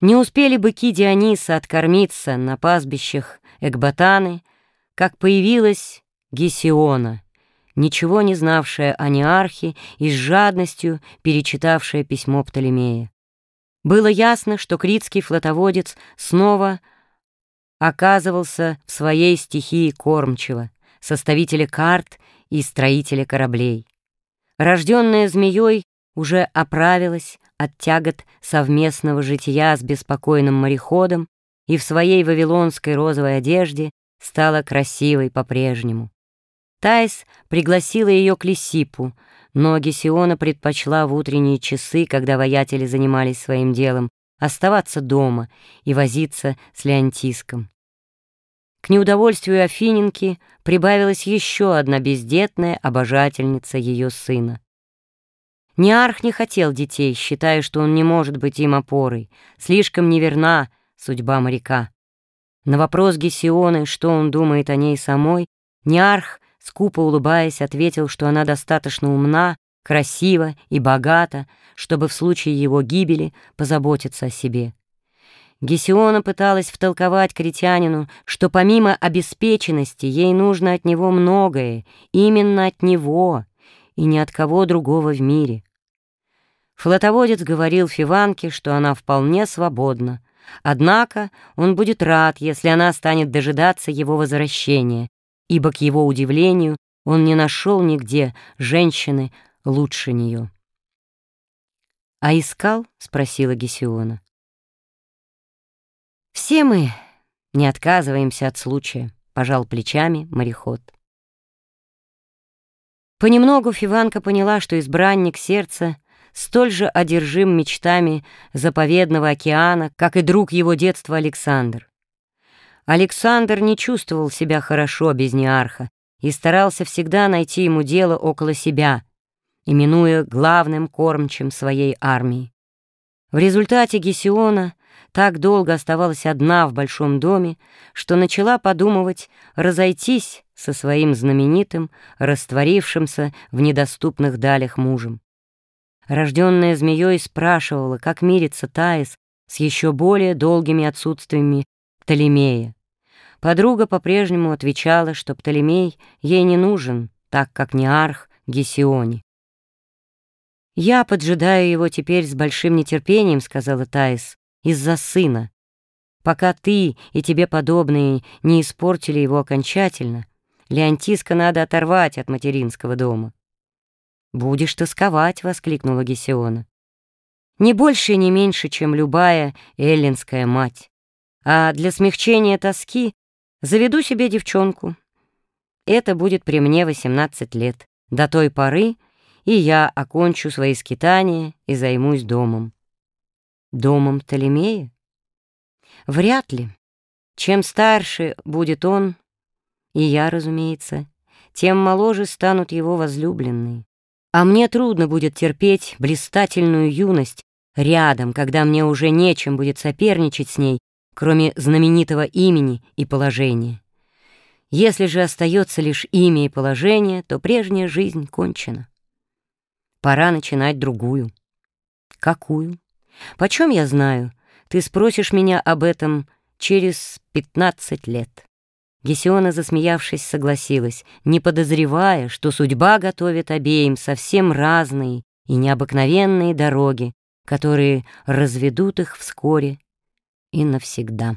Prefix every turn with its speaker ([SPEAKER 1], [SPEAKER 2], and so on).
[SPEAKER 1] Не успели быки Диониса откормиться на пастбищах Экбатаны, как появилась Гесиона, ничего не знавшая о Неархе и с жадностью перечитавшая письмо Птолемея. Было ясно, что критский флотоводец снова оказывался в своей стихии кормчего, составителя карт и строителя кораблей. Рожденная змеей уже оправилась от тягот совместного жития с беспокойным мореходом и в своей вавилонской розовой одежде стала красивой по-прежнему. Тайс пригласила ее к Лисипу, но Гесиона предпочла в утренние часы, когда воятели занимались своим делом, оставаться дома и возиться с Леонтиском. К неудовольствию Афиненки прибавилась еще одна бездетная обожательница ее сына. Неарх не хотел детей, считая, что он не может быть им опорой. Слишком неверна судьба моряка. На вопрос Гесионы, что он думает о ней самой, Неарх, скупо улыбаясь, ответил, что она достаточно умна, красива и богата, чтобы в случае его гибели позаботиться о себе. Гесиона пыталась втолковать критянину, что помимо обеспеченности ей нужно от него многое, именно от него и ни от кого другого в мире. Флотоводец говорил Фиванке, что она вполне свободна, однако он будет рад, если она станет дожидаться его возвращения, ибо, к его удивлению, он не нашел нигде женщины лучше нее. «А искал?» — спросила Гесиона. «Все мы не отказываемся от случая», — пожал плечами мореход. Понемногу Фиванка поняла, что избранник сердца столь же одержим мечтами заповедного океана, как и друг его детства Александр. Александр не чувствовал себя хорошо без Неарха и старался всегда найти ему дело около себя, именуя главным кормчем своей армии. В результате Гесиона так долго оставалась одна в большом доме, что начала подумывать разойтись со своим знаменитым, растворившимся в недоступных далях мужем. Рожденная змеей спрашивала, как мирится Таис с еще более долгими отсутствиями Птолемея. Подруга по-прежнему отвечала, что Птолемей ей не нужен, так как не арх Гесионе. «Я поджидаю его теперь с большим нетерпением», — сказала Таис, — «из-за сына. Пока ты и тебе подобные не испортили его окончательно, Леонтиска надо оторвать от материнского дома». «Будешь тосковать», — воскликнула Гесиона. «Не больше и не меньше, чем любая эллинская мать. А для смягчения тоски заведу себе девчонку. Это будет при мне 18 лет. До той поры и я окончу свои скитания и займусь домом». «Домом Толемея?» «Вряд ли. Чем старше будет он, и я, разумеется, тем моложе станут его возлюбленные. А мне трудно будет терпеть блистательную юность рядом, когда мне уже нечем будет соперничать с ней, кроме знаменитого имени и положения. Если же остается лишь имя и положение, то прежняя жизнь кончена. Пора начинать другую. Какую? Почем я знаю? Ты спросишь меня об этом через пятнадцать лет. Гесиона, засмеявшись, согласилась, не подозревая, что судьба готовит обеим совсем разные и необыкновенные дороги, которые разведут их вскоре и навсегда.